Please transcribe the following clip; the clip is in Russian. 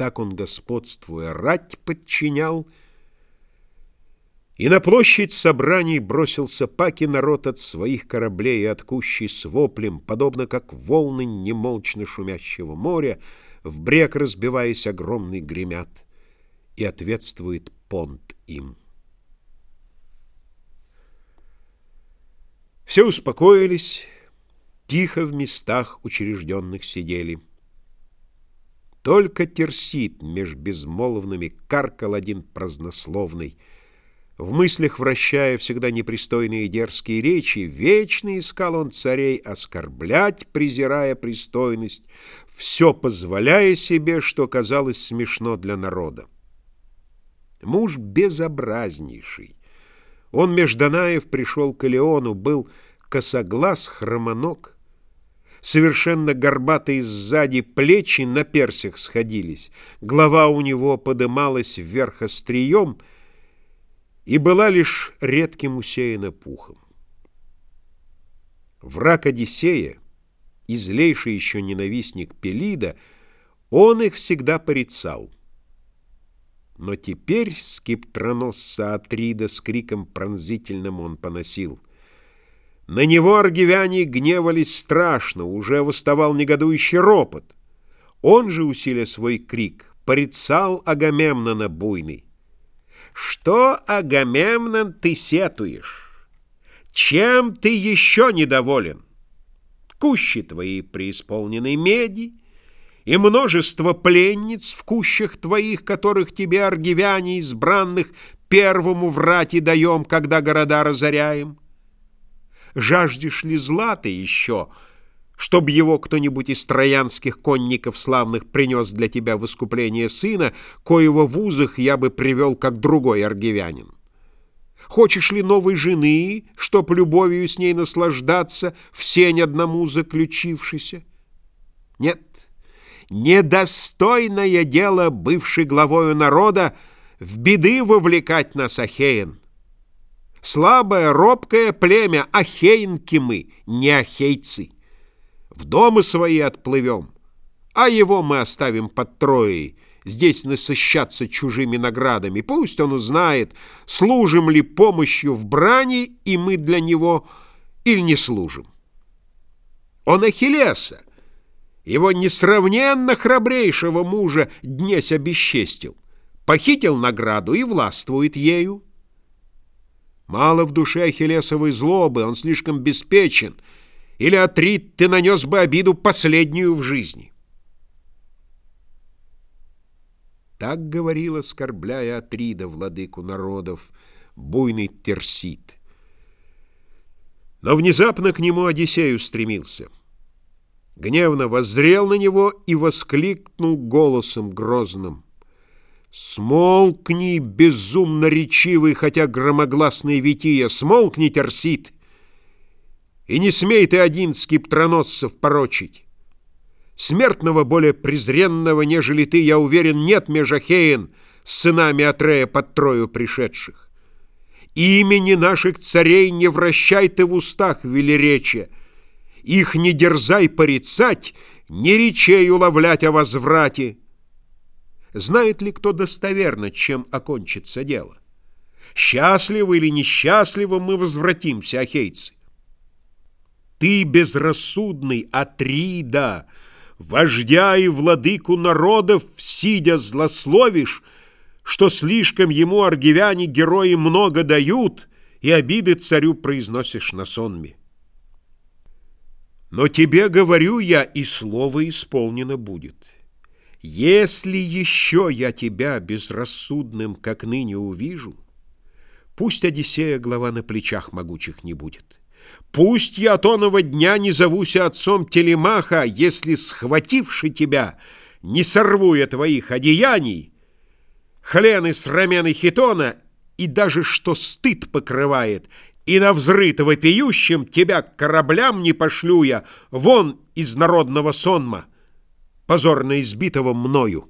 Так он, господствуя, рать подчинял, И на площадь собраний бросился паки народ от своих кораблей, Откущий с воплем, подобно как волны немолчно шумящего моря, В брег разбиваясь огромный гремят, И ответствует понт им. Все успокоились, тихо в местах учрежденных сидели. Только терсит меж безмолвными каркал один празднословный, в мыслях вращая всегда непристойные дерзкие речи, вечно искал он царей оскорблять, презирая пристойность, все позволяя себе, что казалось смешно для народа. Муж безобразнейший, он меж Данаев пришел к Леону, был косоглаз, хромоног. Совершенно горбатые сзади плечи на персях сходились, голова у него подымалась вверх острием и была лишь редким усеяна пухом. Враг Одиссея, излейший еще ненавистник Пелида, он их всегда порицал — но теперь скиптроносца Атрида с криком пронзительным он поносил. На него аргивяне гневались страшно, уже восставал негодующий ропот. Он же, усиля свой крик, порицал Агамемнона буйный. «Что, Агамемнон, ты сетуешь? Чем ты еще недоволен? Кущи твои преисполнены меди, и множество пленниц в кущах твоих, которых тебе, аргивяне избранных, первому врать даем, когда города разоряем? Жаждешь ли зла ты еще, чтоб его кто-нибудь из троянских конников славных принес для тебя в искупление сына, коего в узах я бы привел, как другой аргивянин? Хочешь ли новой жены, чтоб любовью с ней наслаждаться, в сень одному заключившейся? Нет, Недостойное дело, бывший главою народа, в беды вовлекать нас, Ахеин. Слабое, робкое племя, ахеинки мы, не ахейцы. В дома свои отплывем, а его мы оставим под Троей, здесь насыщаться чужими наградами. Пусть он узнает, служим ли помощью в брани, и мы для него, или не служим. Он Ахиллеса, его несравненно храбрейшего мужа днесь обесчестил, похитил награду и властвует ею. Мало в душе Ахиллесовой злобы, он слишком беспечен, или, Атрит, ты нанес бы обиду последнюю в жизни. Так говорил, оскорбляя Атрида, владыку народов, буйный Терсит. Но внезапно к нему Одиссей устремился — гневно воззрел на него и воскликнул голосом грозным. «Смолкни, безумно речивый, хотя громогласный Вития, смолкни, Терсит, и не смей ты один скиптроносцев порочить. Смертного более презренного, нежели ты, я уверен, нет межахеен с сынами Атрея под Трою пришедших. Имени наших царей не вращай ты в устах велеречия, их не дерзай порицать, не речей уловлять о возврате. Знает ли кто достоверно, чем окончится дело? Счастливы или несчастливы мы возвратимся, ахейцы? Ты, безрассудный Атрида, вождя и владыку народов, сидя злословишь, что слишком ему аргивяне герои много дают, и обиды царю произносишь на сонме. Но тебе, говорю я, и слово исполнено будет. Если еще я тебя безрассудным, как ныне увижу, пусть Одиссея глава на плечах могучих не будет. Пусть я тоного дня не зовуся отцом Телемаха, если, схвативши тебя, не сорву я твоих одеяний, хлены с рамены хитона и даже что стыд покрывает, и на взрыто вопиющем тебя к кораблям не пошлю я вон из народного сонма, позорно избитого мною.